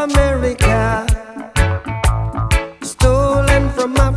America stolen from my